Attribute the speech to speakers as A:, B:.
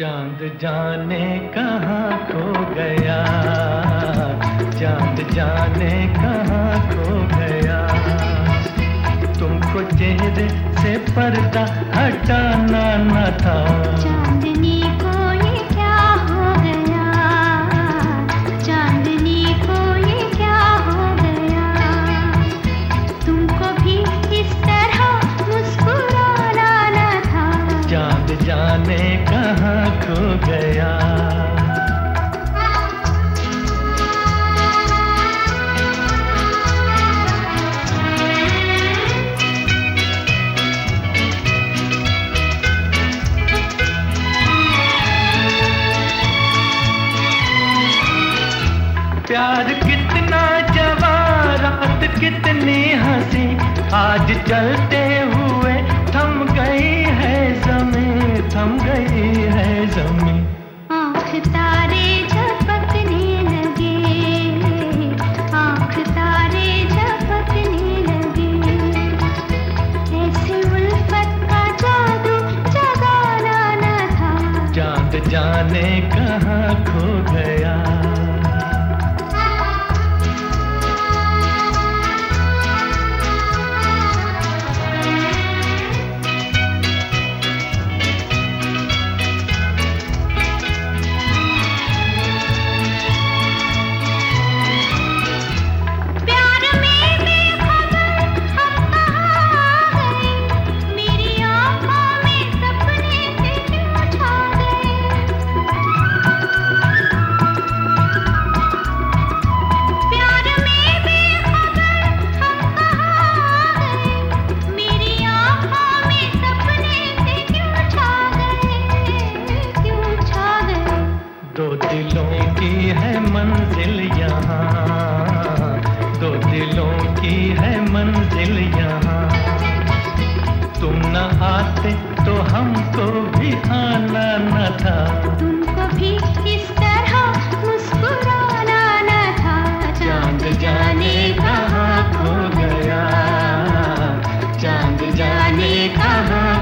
A: जाने कहाँ खो गया? चाँद जाने कहाँ खो गया? तुमको चेहरे से पर्दा हटाना न था।
B: चांदनी को
A: जाने कहाँ खो गया। प्यार कितना जवा रात कितनी हँसी। आज चलते हुए जाने कहाँ खो गया। दिलों की है मंजिल यहाँ। दो दिलों की है मंजिल यहाँ। तुम न आते तो हमको भी आना न था।
B: तुमको भी इस तरह मुस्कुराना न था।
A: चाँद जाने कहाँ खो गया। चाँद जाने कहाँ